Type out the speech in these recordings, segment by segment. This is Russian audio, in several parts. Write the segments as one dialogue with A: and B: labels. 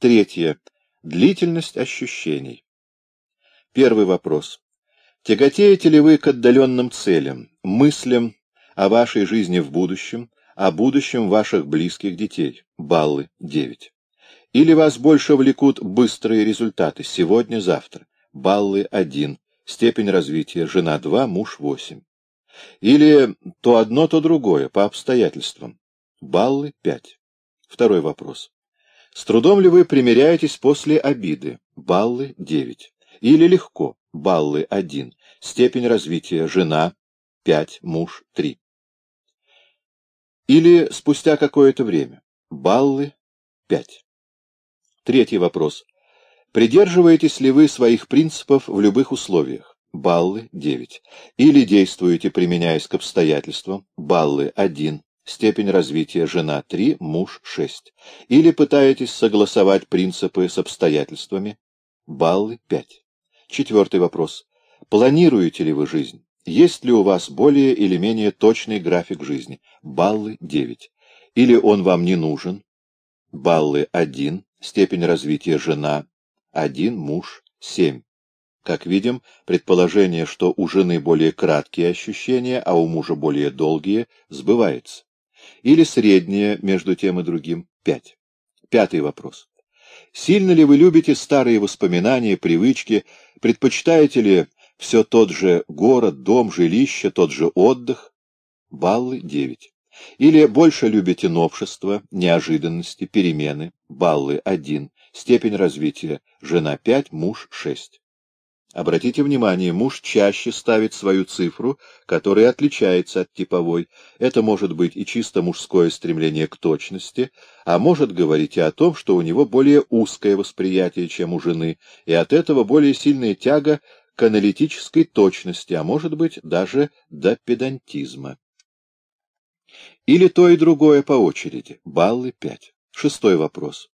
A: Третье. Длительность ощущений. Первый вопрос. Тяготеете ли вы к отдаленным целям, мыслям о вашей жизни в будущем, о будущем ваших близких детей? Баллы 9. Или вас больше влекут быстрые результаты сегодня-завтра? Баллы 1. Степень развития. Жена 2, муж 8. Или то одно, то другое, по обстоятельствам. Баллы 5. Второй вопрос. С трудом ли вы примиряетесь после обиды? Баллы 9. Или легко? Баллы 1. Степень развития. Жена 5, муж 3. Или спустя какое-то время? Баллы 5. Третий вопрос. Придерживаетесь ли вы своих принципов в любых условиях? Баллы 9. Или действуете, применяясь к обстоятельствам? Баллы 1. Степень развития жена 3, муж 6. Или пытаетесь согласовать принципы с обстоятельствами? Баллы 5. Четвертый вопрос. Планируете ли вы жизнь? Есть ли у вас более или менее точный график жизни? Баллы 9. Или он вам не нужен? Баллы 1. Степень развития жена 1, муж 7. Как видим, предположение, что у жены более краткие ощущения, а у мужа более долгие, сбывается. Или среднее между тем и другим 5. Пятый вопрос. Сильно ли вы любите старые воспоминания, привычки, предпочитаете ли все тот же город, дом, жилище, тот же отдых? Баллы 9. Или больше любите новшества, неожиданности, перемены? Баллы 1. Степень развития. Жена 5, муж 6. Обратите внимание, муж чаще ставит свою цифру, которая отличается от типовой. Это может быть и чисто мужское стремление к точности, а может говорить и о том, что у него более узкое восприятие, чем у жены, и от этого более сильная тяга к аналитической точности, а может быть даже до педантизма. Или то и другое по очереди. Баллы 5. Шестой вопрос.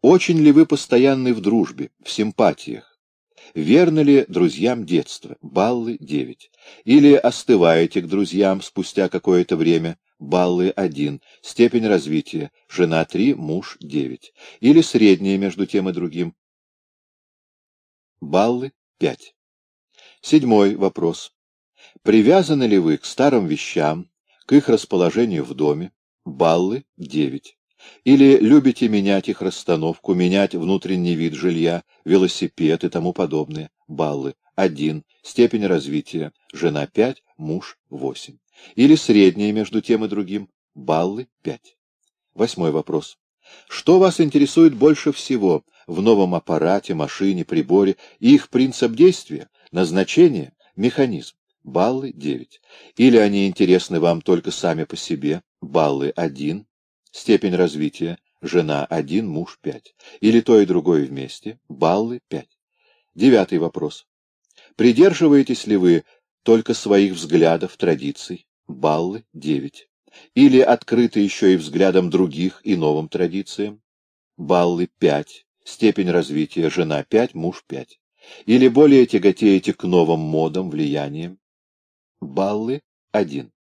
A: Очень ли вы постоянны в дружбе, в симпатиях? Верно ли друзьям детства? Баллы 9. Или остываете к друзьям спустя какое-то время? Баллы 1. Степень развития. Жена 3, муж 9. Или среднее между тем и другим? Баллы 5. Седьмой вопрос. Привязаны ли вы к старым вещам, к их расположению в доме? Баллы 9. Или любите менять их расстановку, менять внутренний вид жилья, велосипед и тому подобное. Баллы. один, Степень развития. Жена пять, муж восемь. Или среднее между тем и другим. Баллы пять. Восьмой вопрос. Что вас интересует больше всего в новом аппарате, машине, приборе, их принцип действия, назначение, механизм? Баллы девять. Или они интересны вам только сами по себе? Баллы один. Степень развития. Жена один, муж пять. Или то и другое вместе. Баллы пять. Девятый вопрос. Придерживаетесь ли вы только своих взглядов, традиций? Баллы девять. Или открыты еще и взглядом других и новым традициям? Баллы пять. Степень развития. Жена пять, муж пять. Или более тяготеете к новым модам, влияниям? Баллы один.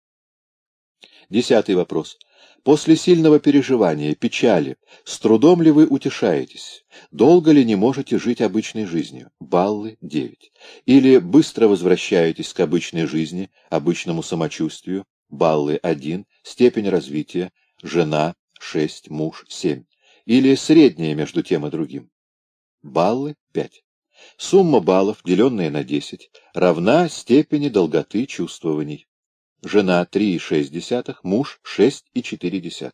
A: Десятый вопрос. После сильного переживания, печали, с трудом ли вы утешаетесь? Долго ли не можете жить обычной жизнью? Баллы 9. Или быстро возвращаетесь к обычной жизни, обычному самочувствию? Баллы 1. Степень развития. Жена 6, муж 7. Или средняя между тем и другим? Баллы 5. Сумма баллов, деленная на 10, равна степени долготы чувствований жена 3,6, муж 6,4.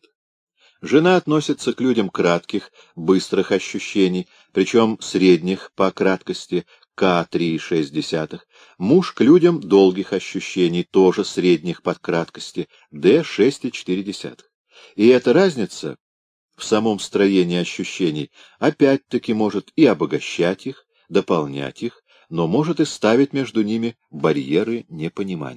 A: Жена относится к людям кратких, быстрых ощущений, причем средних по краткости К3,6, муж к людям долгих ощущений, тоже средних по краткости Д6,4. И эта разница в самом строении ощущений опять-таки может и обогащать их, дополнять их, но может и ставить между ними барьеры непонимания.